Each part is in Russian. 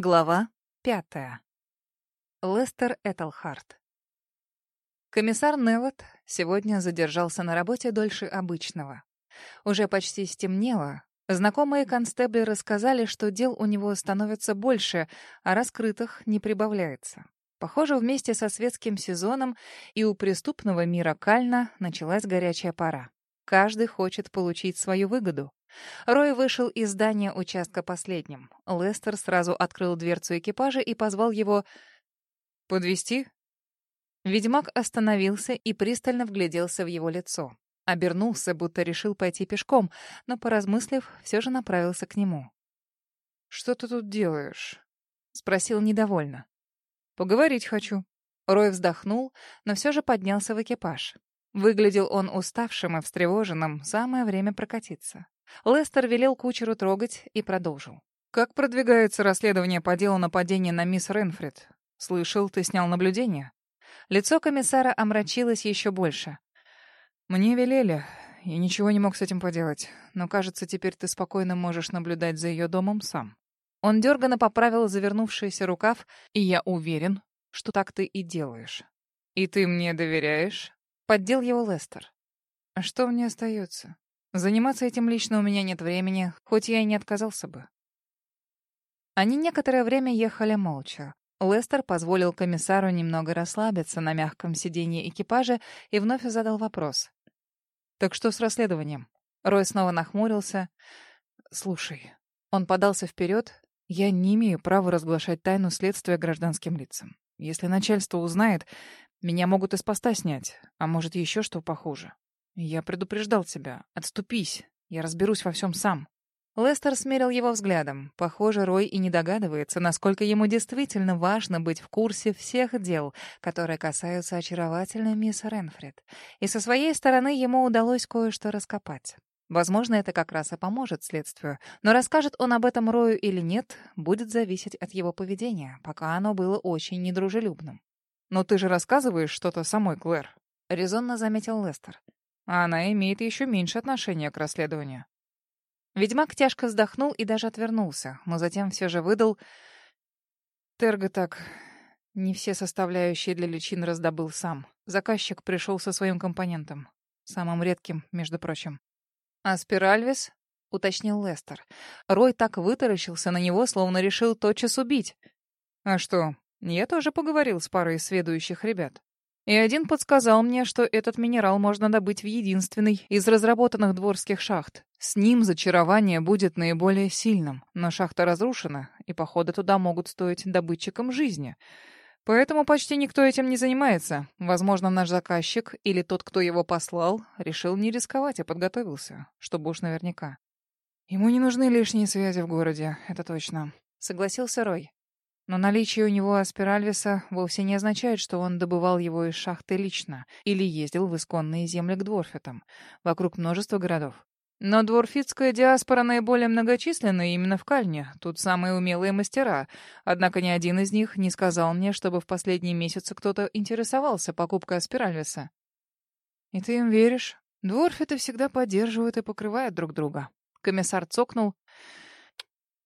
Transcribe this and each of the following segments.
Глава пятая. Лестер Этельхарт. Комиссар Невот сегодня задержался на работе дольше обычного. Уже почти стемнело. Знакомые констебли рассказали, что дел у него становится больше, а раскрытых не прибавляется. Похоже, вместе со светским сезоном и у преступного мира Кальна началась горячая пора. Каждый хочет получить свою выгоду. Рой вышел из здания участка последним. Лестер сразу открыл дверцу экипажа и позвал его подвести. Ведьмак остановился и пристально вгляделся в его лицо. Обернулся, будто решил пойти пешком, но, поразмыслив, все же направился к нему. «Что ты тут делаешь?» — спросил недовольно. «Поговорить хочу». Рой вздохнул, но все же поднялся в экипаж. Выглядел он уставшим и встревоженным, самое время прокатиться. Лестер велел кучеру трогать и продолжил. «Как продвигается расследование по делу нападения на мисс Ренфрид? Слышал, ты снял наблюдение?» Лицо комиссара омрачилось еще больше. «Мне велели. Я ничего не мог с этим поделать. Но, кажется, теперь ты спокойно можешь наблюдать за ее домом сам». Он дерганно поправил завернувшийся рукав, и я уверен, что так ты и делаешь. «И ты мне доверяешь?» Поддел его Лестер. «А что мне остается? Заниматься этим лично у меня нет времени, хоть я и не отказался бы. Они некоторое время ехали молча. Лестер позволил комиссару немного расслабиться на мягком сиденье экипажа и вновь задал вопрос. «Так что с расследованием?» Рой снова нахмурился. «Слушай». Он подался вперед. «Я не имею права разглашать тайну следствия гражданским лицам. Если начальство узнает, меня могут из поста снять, а может, еще что похуже. «Я предупреждал тебя. Отступись. Я разберусь во всем сам». Лестер смерил его взглядом. Похоже, Рой и не догадывается, насколько ему действительно важно быть в курсе всех дел, которые касаются очаровательной мисс Ренфрид. И со своей стороны ему удалось кое-что раскопать. Возможно, это как раз и поможет следствию. Но расскажет он об этом Рою или нет, будет зависеть от его поведения, пока оно было очень недружелюбным. «Но ты же рассказываешь что-то самой, Клэр», — резонно заметил Лестер а она имеет еще меньше отношения к расследованию. Ведьмак тяжко вздохнул и даже отвернулся, но затем все же выдал... Терго так не все составляющие для личин раздобыл сам. Заказчик пришел со своим компонентом. Самым редким, между прочим. «А спиральвис?» — уточнил Лестер. Рой так вытаращился на него, словно решил тотчас убить. «А что, я тоже поговорил с парой сведущих ребят. И один подсказал мне, что этот минерал можно добыть в единственной из разработанных дворских шахт. С ним зачарование будет наиболее сильным, но шахта разрушена, и походы туда могут стоить добытчикам жизни. Поэтому почти никто этим не занимается. Возможно, наш заказчик или тот, кто его послал, решил не рисковать, а подготовился, чтобы уж наверняка. Ему не нужны лишние связи в городе, это точно, согласился Рой. Но наличие у него аспиральвиса вовсе не означает, что он добывал его из шахты лично или ездил в исконные земли к дворфитам. Вокруг множества городов. Но дворфитская диаспора наиболее многочисленна именно в Кальне. Тут самые умелые мастера. Однако ни один из них не сказал мне, чтобы в последние месяцы кто-то интересовался покупкой аспиральвиса. И ты им веришь? Дворфиты всегда поддерживают и покрывают друг друга. Комиссар цокнул.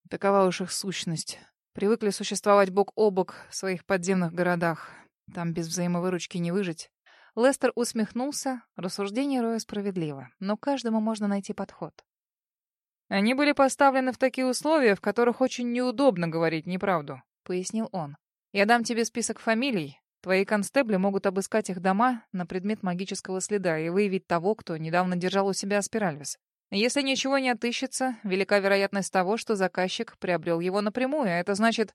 Такова уж их сущность. Привыкли существовать бок о бок в своих подземных городах. Там без взаимовыручки не выжить. Лестер усмехнулся. Рассуждение Роя справедливо, но каждому можно найти подход. «Они были поставлены в такие условия, в которых очень неудобно говорить неправду», — пояснил он. «Я дам тебе список фамилий. Твои констебли могут обыскать их дома на предмет магического следа и выявить того, кто недавно держал у себя спиральвис. Если ничего не отыщется, велика вероятность того, что заказчик приобрел его напрямую, а это значит...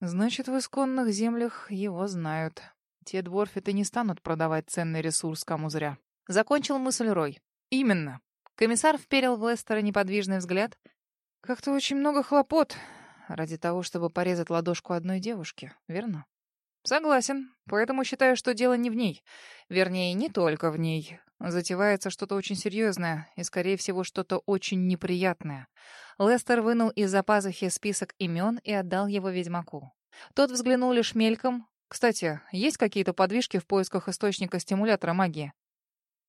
Значит, в исконных землях его знают. Те дворфиты не станут продавать ценный ресурс кому зря. Закончил мысль Рой. Именно. Комиссар вперил в Лестера неподвижный взгляд. Как-то очень много хлопот ради того, чтобы порезать ладошку одной девушки, верно? Согласен. Поэтому считаю, что дело не в ней. Вернее, не только в ней. Затевается что-то очень серьезное и, скорее всего, что-то очень неприятное. Лестер вынул из-за пазухи список имен и отдал его ведьмаку. Тот взглянул лишь мельком. «Кстати, есть какие-то подвижки в поисках источника стимулятора магии?»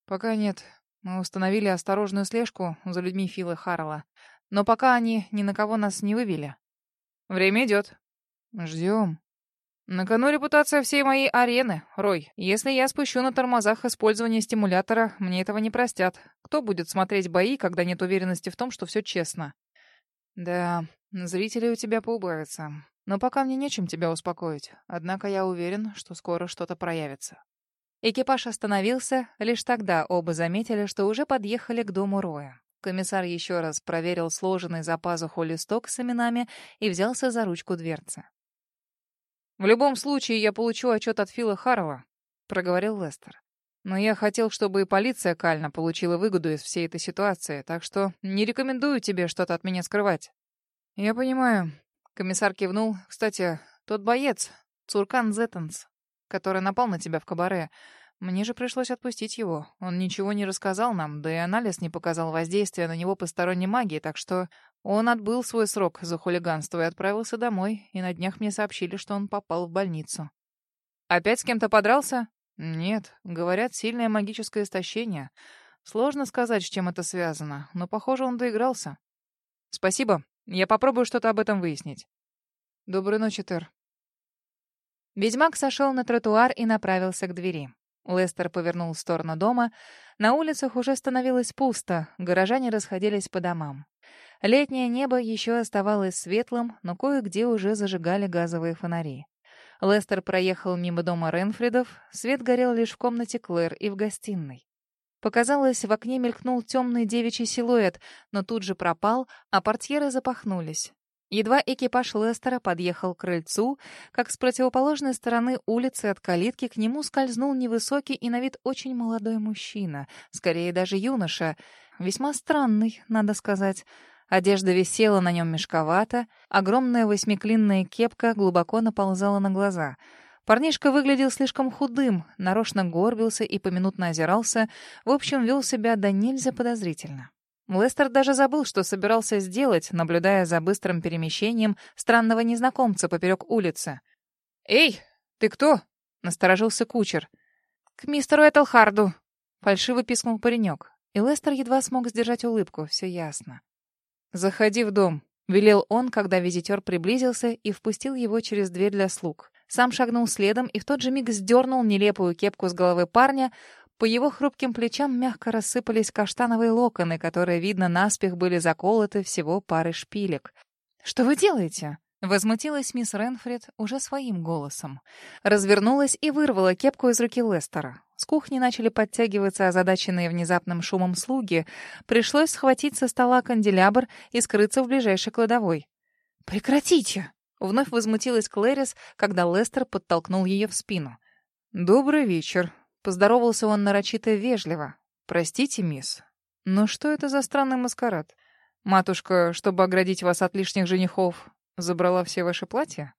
«Пока нет. Мы установили осторожную слежку за людьми Фила Харрелла. Но пока они ни на кого нас не вывели». Время идет. Ждем. На кону репутация всей моей арены, Рой. Если я спущу на тормозах использование стимулятора, мне этого не простят. Кто будет смотреть бои, когда нет уверенности в том, что все честно? Да, зрители у тебя поубавятся. Но пока мне нечем тебя успокоить. Однако я уверен, что скоро что-то проявится. Экипаж остановился, лишь тогда оба заметили, что уже подъехали к дому Роя. Комиссар еще раз проверил сложенный за пазуху листок с именами и взялся за ручку дверцы. «В любом случае, я получу отчет от Фила Харова», — проговорил Лестер. «Но я хотел, чтобы и полиция Кальна получила выгоду из всей этой ситуации, так что не рекомендую тебе что-то от меня скрывать». «Я понимаю». Комиссар кивнул. «Кстати, тот боец, Цуркан Зеттенс, который напал на тебя в кабаре, мне же пришлось отпустить его. Он ничего не рассказал нам, да и анализ не показал воздействия на него посторонней магии, так что он отбыл свой срок за хулиганство и отправился домой, и на днях мне сообщили, что он попал в больницу. «Опять с кем-то подрался?» «Нет, говорят, сильное магическое истощение. Сложно сказать, с чем это связано, но, похоже, он доигрался». «Спасибо. Я попробую что-то об этом выяснить». «Доброй ночи, Тер». Ведьмак сошел на тротуар и направился к двери. Лестер повернул в сторону дома. На улицах уже становилось пусто, горожане расходились по домам. Летнее небо еще оставалось светлым, но кое-где уже зажигали газовые фонари. Лестер проехал мимо дома Ренфридов, свет горел лишь в комнате Клэр и в гостиной. Показалось, в окне мелькнул темный девичий силуэт, но тут же пропал, а портьеры запахнулись. Едва экипаж Лестера подъехал к крыльцу, как с противоположной стороны улицы от калитки к нему скользнул невысокий и на вид очень молодой мужчина, скорее даже юноша, весьма странный, надо сказать. Одежда висела на нем мешковато, огромная восьмиклинная кепка глубоко наползала на глаза. Парнишка выглядел слишком худым, нарочно горбился и поминутно озирался, в общем, вел себя до нельзя подозрительно. Лестер даже забыл, что собирался сделать, наблюдая за быстрым перемещением странного незнакомца поперек улицы. «Эй, ты кто?» — насторожился кучер. «К мистеру Этелхарду!» — фальшиво пискнул паренек. И Лестер едва смог сдержать улыбку, все ясно. «Заходи в дом», — велел он, когда визитер приблизился и впустил его через дверь для слуг. Сам шагнул следом и в тот же миг сдернул нелепую кепку с головы парня. По его хрупким плечам мягко рассыпались каштановые локоны, которые, видно, наспех были заколоты всего парой шпилек. «Что вы делаете?» Возмутилась мисс Ренфрид уже своим голосом. Развернулась и вырвала кепку из руки Лестера. С кухни начали подтягиваться озадаченные внезапным шумом слуги. Пришлось схватить со стола канделябр и скрыться в ближайшей кладовой. «Прекратите!» — вновь возмутилась Клэрис, когда Лестер подтолкнул ее в спину. «Добрый вечер», — поздоровался он нарочито вежливо. «Простите, мисс, но что это за странный маскарад? Матушка, чтобы оградить вас от лишних женихов, Забрала все ваши платья?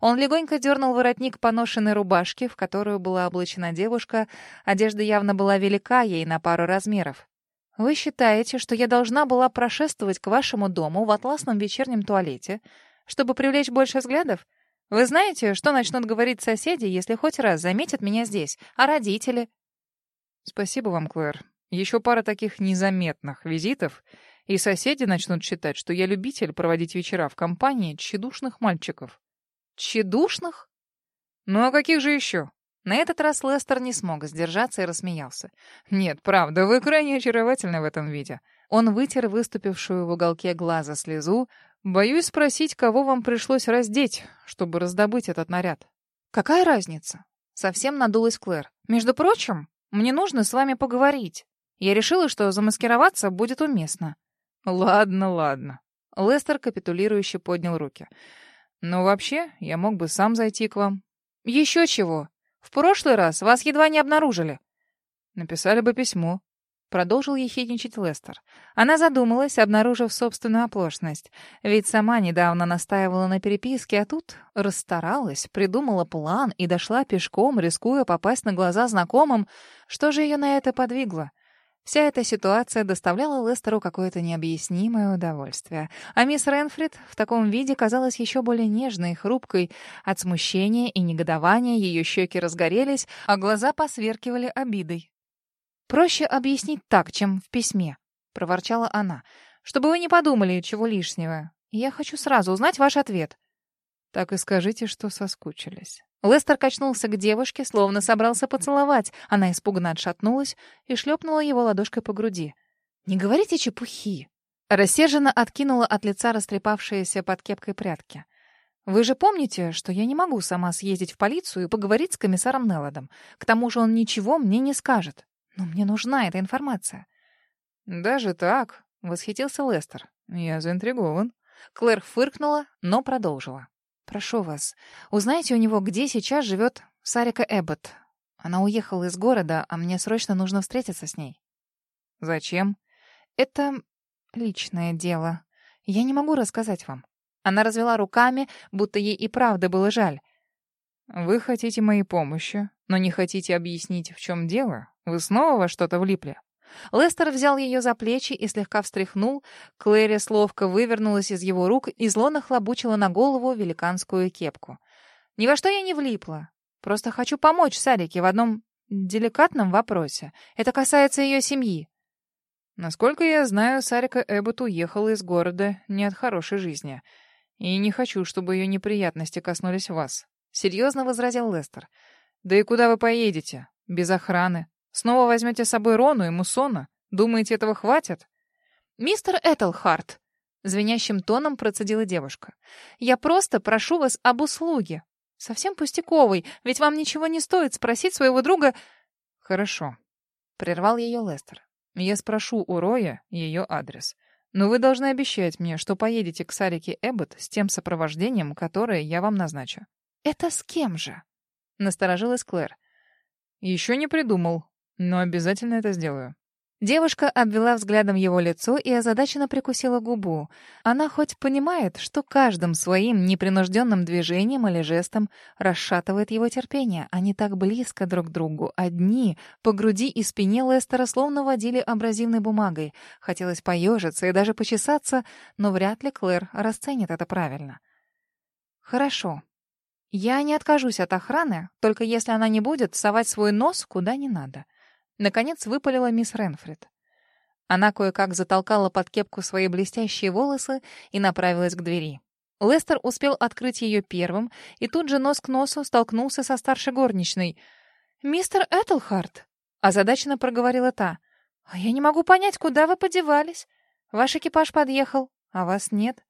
Он легонько дернул воротник поношенной рубашки, в которую была облачена девушка. Одежда явно была велика ей на пару размеров. «Вы считаете, что я должна была прошествовать к вашему дому в атласном вечернем туалете, чтобы привлечь больше взглядов? Вы знаете, что начнут говорить соседи, если хоть раз заметят меня здесь, а родители?» «Спасибо вам, Клэр. Еще пара таких незаметных визитов, и соседи начнут считать, что я любитель проводить вечера в компании тщедушных мальчиков. Тщедушных? Ну а каких же еще? На этот раз Лестер не смог сдержаться и рассмеялся. «Нет, правда, вы крайне очаровательны в этом виде». Он вытер выступившую в уголке глаза слезу. «Боюсь спросить, кого вам пришлось раздеть, чтобы раздобыть этот наряд». «Какая разница?» Совсем надулась Клэр. «Между прочим, мне нужно с вами поговорить. Я решила, что замаскироваться будет уместно. «Ладно, ладно». Лестер капитулирующе поднял руки. «Но вообще, я мог бы сам зайти к вам». «Еще чего? В прошлый раз вас едва не обнаружили». «Написали бы письмо». Продолжил ехидничать Лестер. Она задумалась, обнаружив собственную оплошность. Ведь сама недавно настаивала на переписке, а тут расстаралась, придумала план и дошла пешком, рискуя попасть на глаза знакомым. Что же ее на это подвигло? Вся эта ситуация доставляла Лестеру какое-то необъяснимое удовольствие. А мисс Ренфрид в таком виде казалась еще более нежной и хрупкой. От смущения и негодования ее щеки разгорелись, а глаза посверкивали обидой. «Проще объяснить так, чем в письме», — проворчала она, «чтобы вы не подумали чего лишнего. Я хочу сразу узнать ваш ответ». Так и скажите, что соскучились. Лестер качнулся к девушке, словно собрался поцеловать. Она испуганно отшатнулась и шлепнула его ладошкой по груди. «Не говорите чепухи!» Рассерженно откинула от лица растрепавшиеся под кепкой прятки. «Вы же помните, что я не могу сама съездить в полицию и поговорить с комиссаром Нелладом. К тому же он ничего мне не скажет. Но мне нужна эта информация». «Даже так?» — восхитился Лестер. «Я заинтригован». Клэр фыркнула, но продолжила. «Прошу вас, узнайте у него, где сейчас живет Сарика Эббот. Она уехала из города, а мне срочно нужно встретиться с ней». «Зачем?» «Это личное дело. Я не могу рассказать вам». Она развела руками, будто ей и правда было жаль. «Вы хотите моей помощи, но не хотите объяснить, в чем дело? Вы снова во что-то влипли?» Лестер взял ее за плечи и слегка встряхнул. Клэрис ловко вывернулась из его рук и зло нахлобучила на голову великанскую кепку. «Ни во что я не влипла. Просто хочу помочь Сарике в одном деликатном вопросе. Это касается ее семьи». «Насколько я знаю, Сарика Эббот уехала из города не от хорошей жизни. И не хочу, чтобы ее неприятности коснулись вас», — серьезно возразил Лестер. «Да и куда вы поедете? Без охраны. Снова возьмете с собой Рону и Мусона? Думаете, этого хватит?» «Мистер Этельхарт», — звенящим тоном процедила девушка, «я просто прошу вас об услуге. Совсем пустяковой, ведь вам ничего не стоит спросить своего друга...» «Хорошо», — прервал ее Лестер. «Я спрошу у Роя ее адрес. Но вы должны обещать мне, что поедете к Сарике Эббот с тем сопровождением, которое я вам назначу». «Это с кем же?» — насторожилась Клэр. «Еще не придумал», но обязательно это сделаю. Девушка обвела взглядом его лицо и озадаченно прикусила губу. Она хоть понимает, что каждым своим непринужденным движением или жестом расшатывает его терпение. Они так близко друг к другу, одни, по груди и спине Лестера словно водили абразивной бумагой. Хотелось поежиться и даже почесаться, но вряд ли Клэр расценит это правильно. «Хорошо. Я не откажусь от охраны, только если она не будет совать свой нос куда не надо». Наконец выпалила мисс Ренфрид. Она кое-как затолкала под кепку свои блестящие волосы и направилась к двери. Лестер успел открыть ее первым, и тут же нос к носу столкнулся со старшей горничной. «Мистер Этлхарт», — озадаченно проговорила та, — «а я не могу понять, куда вы подевались. Ваш экипаж подъехал, а вас нет».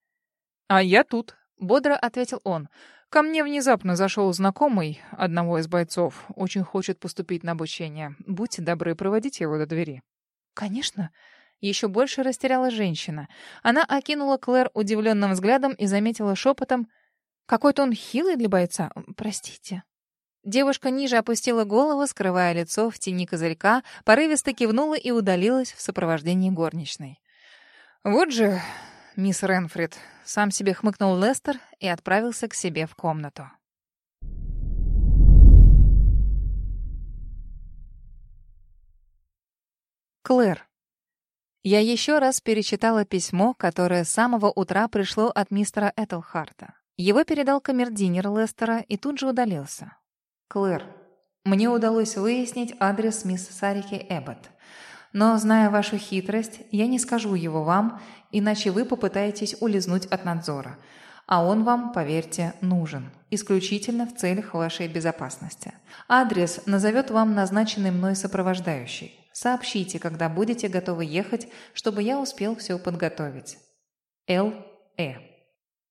«А я тут», — бодро ответил он. Ко мне внезапно зашел знакомый одного из бойцов. Очень хочет поступить на обучение. Будьте добры, проводите его до двери. Конечно. Еще больше растеряла женщина. Она окинула Клэр удивленным взглядом и заметила шепотом. Какой-то он хилый для бойца. Простите. Девушка ниже опустила голову, скрывая лицо в тени козырька, порывисто кивнула и удалилась в сопровождении горничной. «Вот же мисс Ренфрид», — сам себе хмыкнул Лестер и отправился к себе в комнату. Клэр. Я еще раз перечитала письмо, которое с самого утра пришло от мистера Этельхарта. Его передал камердинер Лестера и тут же удалился. «Клэр, мне удалось выяснить адрес мисс Сарики Эббот. Но, зная вашу хитрость, я не скажу его вам, иначе вы попытаетесь улизнуть от надзора. А он вам, поверьте, нужен. Исключительно в целях вашей безопасности. Адрес назовет вам назначенный мной сопровождающий. Сообщите, когда будете готовы ехать, чтобы я успел все подготовить. Л. Э.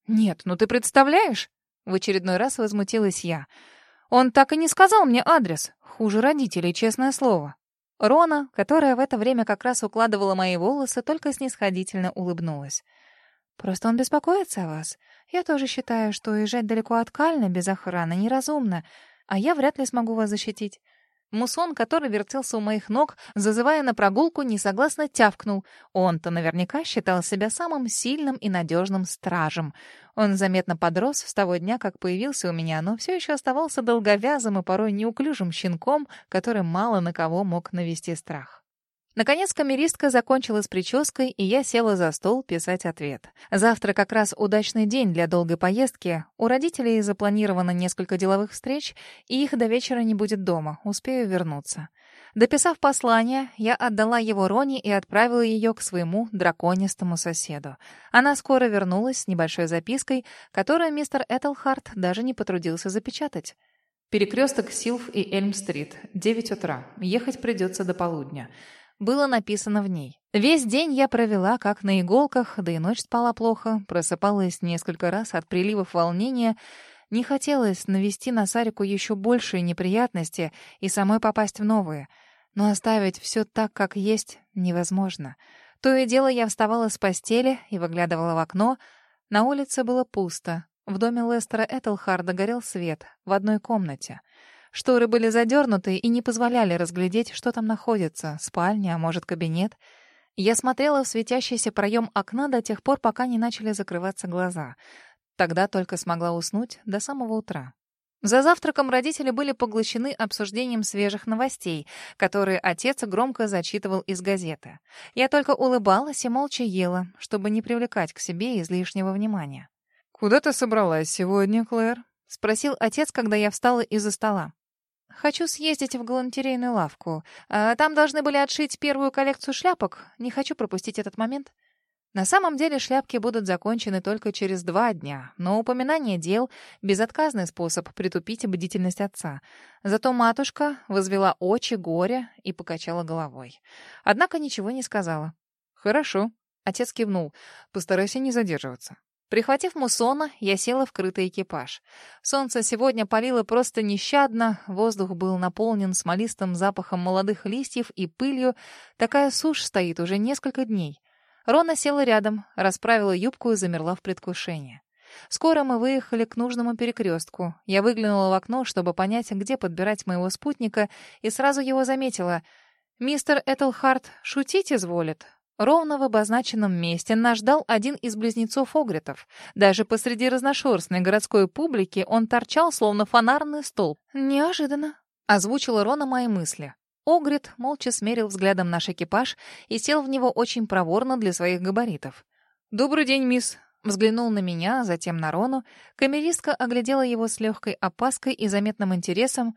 «Нет, ну ты представляешь?» В очередной раз возмутилась я. «Он так и не сказал мне адрес. Хуже родителей, честное слово». Рона, которая в это время как раз укладывала мои волосы, только снисходительно улыбнулась. «Просто он беспокоится о вас. Я тоже считаю, что уезжать далеко от Кальна без охраны неразумно, а я вряд ли смогу вас защитить. Мусон, который вертелся у моих ног, зазывая на прогулку, несогласно тявкнул. Он-то наверняка считал себя самым сильным и надежным стражем. Он заметно подрос с того дня, как появился у меня, но все еще оставался долговязым и порой неуклюжим щенком, который мало на кого мог навести страх. Наконец камеристка закончила с прической, и я села за стол писать ответ. Завтра как раз удачный день для долгой поездки. У родителей запланировано несколько деловых встреч, и их до вечера не будет дома. Успею вернуться. Дописав послание, я отдала его Рони и отправила ее к своему драконистому соседу. Она скоро вернулась с небольшой запиской, которую мистер Этельхарт даже не потрудился запечатать. «Перекресток Силф и Эльм-стрит. 9 утра. Ехать придется до полудня». Было написано в ней. Весь день я провела как на иголках, да и ночь спала плохо, просыпалась несколько раз от приливов волнения. Не хотелось навести на Сарику еще большие неприятности и самой попасть в новые — но оставить все так, как есть, невозможно. То и дело я вставала с постели и выглядывала в окно. На улице было пусто. В доме Лестера Этельхарда горел свет в одной комнате. Шторы были задернуты и не позволяли разглядеть, что там находится, спальня, а может, кабинет. Я смотрела в светящийся проем окна до тех пор, пока не начали закрываться глаза. Тогда только смогла уснуть до самого утра. За завтраком родители были поглощены обсуждением свежих новостей, которые отец громко зачитывал из газеты. Я только улыбалась и молча ела, чтобы не привлекать к себе излишнего внимания. «Куда ты собралась сегодня, Клэр?» — спросил отец, когда я встала из-за стола. «Хочу съездить в галантерейную лавку. А, там должны были отшить первую коллекцию шляпок. Не хочу пропустить этот момент». На самом деле шляпки будут закончены только через два дня, но упоминание дел — безотказный способ притупить бдительность отца. Зато матушка возвела очи горя и покачала головой. Однако ничего не сказала. «Хорошо», — отец кивнул, — «постарайся не задерживаться». Прихватив муссона, я села в крытый экипаж. Солнце сегодня палило просто нещадно, воздух был наполнен смолистым запахом молодых листьев и пылью. Такая сушь стоит уже несколько дней. Рона села рядом, расправила юбку и замерла в предвкушении. Скоро мы выехали к нужному перекрестку. Я выглянула в окно, чтобы понять, где подбирать моего спутника, и сразу его заметила. «Мистер Этельхарт шутить изволит?» Ровно в обозначенном месте нас ждал один из близнецов Огритов. Даже посреди разношерстной городской публики он торчал, словно фонарный столб. «Неожиданно», — озвучила Рона мои мысли. Огрид молча смерил взглядом наш экипаж и сел в него очень проворно для своих габаритов. «Добрый день, мисс!» Взглянул на меня, затем на Рону. Камеристка оглядела его с легкой опаской и заметным интересом.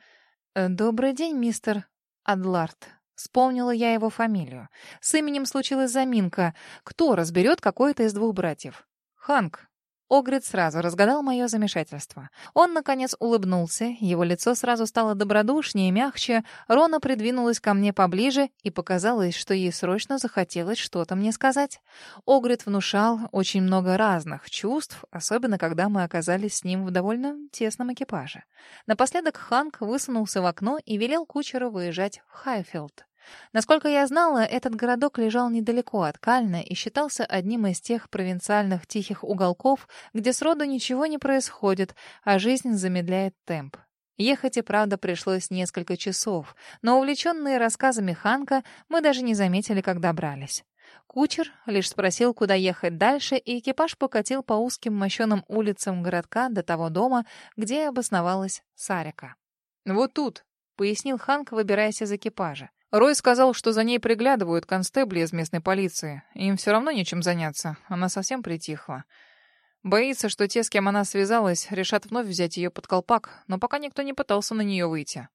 «Э, «Добрый день, мистер Адлард». Вспомнила я его фамилию. С именем случилась заминка. Кто разберет какой-то из двух братьев? «Ханк», Огрид сразу разгадал мое замешательство. Он, наконец, улыбнулся, его лицо сразу стало добродушнее и мягче, Рона придвинулась ко мне поближе, и показалось, что ей срочно захотелось что-то мне сказать. Огрид внушал очень много разных чувств, особенно когда мы оказались с ним в довольно тесном экипаже. Напоследок Ханк высунулся в окно и велел кучеру выезжать в Хайфилд. Насколько я знала, этот городок лежал недалеко от Кальна и считался одним из тех провинциальных тихих уголков, где сроду ничего не происходит, а жизнь замедляет темп. Ехать и правда пришлось несколько часов, но увлеченные рассказами Ханка мы даже не заметили, как добрались. Кучер лишь спросил, куда ехать дальше, и экипаж покатил по узким мощеным улицам городка до того дома, где обосновалась Сарика. «Вот тут», — пояснил Ханк, выбираясь из экипажа. Рой сказал, что за ней приглядывают констебли из местной полиции. Им все равно нечем заняться. Она совсем притихла. Боится, что те, с кем она связалась, решат вновь взять ее под колпак, но пока никто не пытался на нее выйти.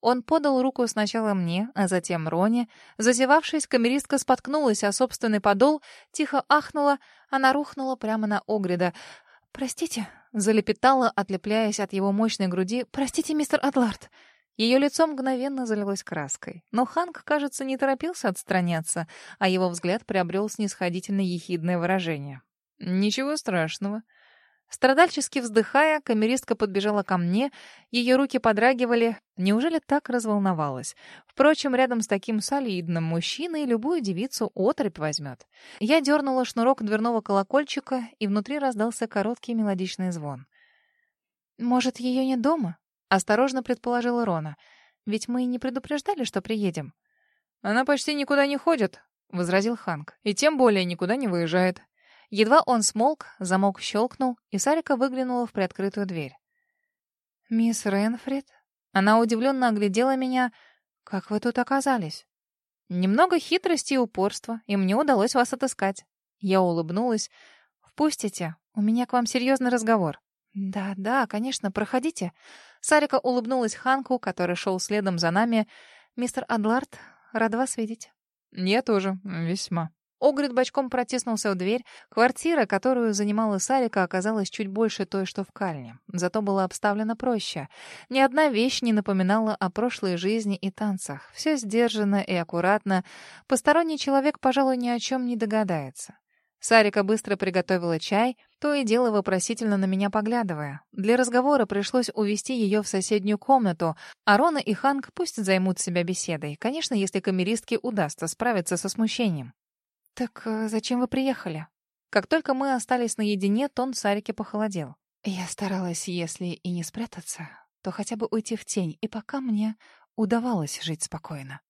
Он подал руку сначала мне, а затем Роне. Зазевавшись, камеристка споткнулась о собственный подол, тихо ахнула, она рухнула прямо на Огрида. «Простите», — залепетала, отлепляясь от его мощной груди. «Простите, мистер Адлард». Ее лицо мгновенно залилось краской. Но Ханк, кажется, не торопился отстраняться, а его взгляд приобрел снисходительно ехидное выражение. «Ничего страшного». Страдальчески вздыхая, камеристка подбежала ко мне, ее руки подрагивали. Неужели так разволновалась? Впрочем, рядом с таким солидным мужчиной любую девицу отрыбь возьмет. Я дернула шнурок дверного колокольчика, и внутри раздался короткий мелодичный звон. «Может, ее нет дома?» Осторожно предположила Рона. «Ведь мы не предупреждали, что приедем». «Она почти никуда не ходит», — возразил Ханк. «И тем более никуда не выезжает». Едва он смолк, замок щелкнул, и Сарика выглянула в приоткрытую дверь. «Мисс Ренфрид?» Она удивленно оглядела меня. «Как вы тут оказались?» «Немного хитрости и упорства, и мне удалось вас отыскать». Я улыбнулась. «Впустите, у меня к вам серьезный разговор». «Да, да, конечно, проходите». Сарика улыбнулась Ханку, который шел следом за нами. «Мистер Адлард, рад вас видеть». «Я тоже, весьма». Огрид бочком протиснулся в дверь. Квартира, которую занимала Сарика, оказалась чуть больше той, что в Кальне. Зато была обставлена проще. Ни одна вещь не напоминала о прошлой жизни и танцах. Все сдержанно и аккуратно. Посторонний человек, пожалуй, ни о чем не догадается. Сарика быстро приготовила чай, то и дело вопросительно на меня поглядывая. Для разговора пришлось увести ее в соседнюю комнату, а Рона и Ханк пусть займут себя беседой. Конечно, если камеристке удастся справиться со смущением. «Так э, зачем вы приехали?» Как только мы остались наедине, тон Сарики похолодел. Я старалась, если и не спрятаться, то хотя бы уйти в тень, и пока мне удавалось жить спокойно.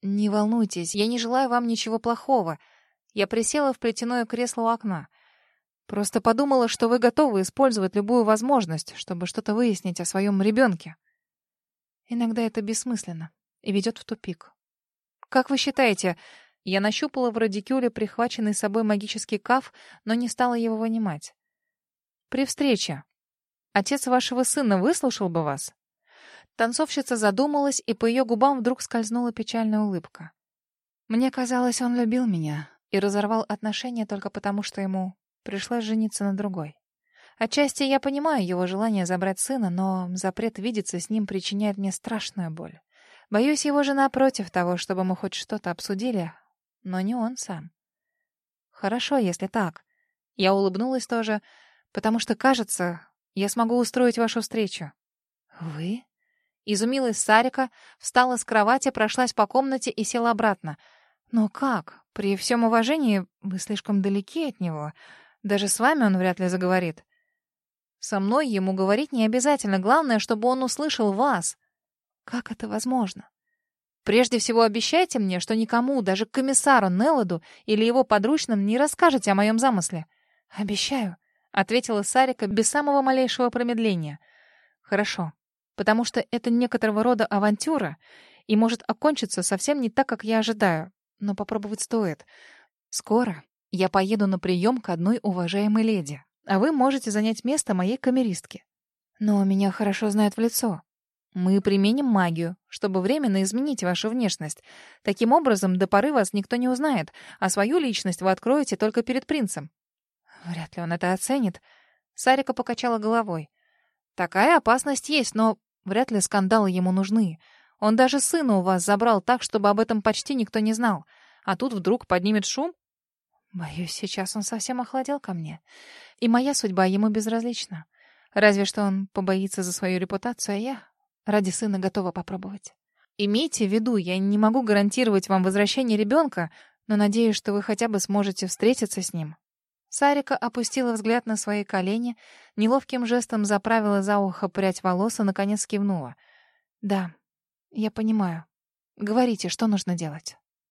«Не волнуйтесь, я не желаю вам ничего плохого». Я присела в плетяное кресло у окна. Просто подумала, что вы готовы использовать любую возможность, чтобы что-то выяснить о своем ребенке. Иногда это бессмысленно и ведет в тупик. Как вы считаете, я нащупала в радикюле прихваченный собой магический каф, но не стала его вынимать. «При встрече. Отец вашего сына выслушал бы вас?» Танцовщица задумалась, и по ее губам вдруг скользнула печальная улыбка. «Мне казалось, он любил меня и разорвал отношения только потому, что ему пришлось жениться на другой. Отчасти я понимаю его желание забрать сына, но запрет видеться с ним причиняет мне страшную боль. Боюсь, его жена против того, чтобы мы хоть что-то обсудили, но не он сам. Хорошо, если так. Я улыбнулась тоже, потому что, кажется, я смогу устроить вашу встречу. Вы? Изумилась Сарика, встала с кровати, прошлась по комнате и села обратно. Но как? При всем уважении, вы слишком далеки от него. Даже с вами он вряд ли заговорит. Со мной ему говорить не обязательно. Главное, чтобы он услышал вас. Как это возможно? Прежде всего обещайте мне, что никому, даже комиссару Нелладу или его подручным, не расскажете о моем замысле. Обещаю, ответила Сарика без самого малейшего промедления. Хорошо, потому что это некоторого рода авантюра и может окончиться совсем не так, как я ожидаю, но попробовать стоит. Скоро я поеду на прием к одной уважаемой леди, а вы можете занять место моей камеристки. Но меня хорошо знают в лицо. Мы применим магию, чтобы временно изменить вашу внешность. Таким образом, до поры вас никто не узнает, а свою личность вы откроете только перед принцем. Вряд ли он это оценит. Сарика покачала головой. Такая опасность есть, но вряд ли скандалы ему нужны. Он даже сына у вас забрал так, чтобы об этом почти никто не знал. А тут вдруг поднимет шум? Боюсь, сейчас он совсем охладел ко мне. И моя судьба ему безразлична. Разве что он побоится за свою репутацию, а я Ради сына готова попробовать. Имейте в виду, я не могу гарантировать вам возвращение ребенка, но надеюсь, что вы хотя бы сможете встретиться с ним. Сарика опустила взгляд на свои колени, неловким жестом заправила за ухо прядь волос и, наконец, кивнула. «Да, я понимаю. Говорите, что нужно делать».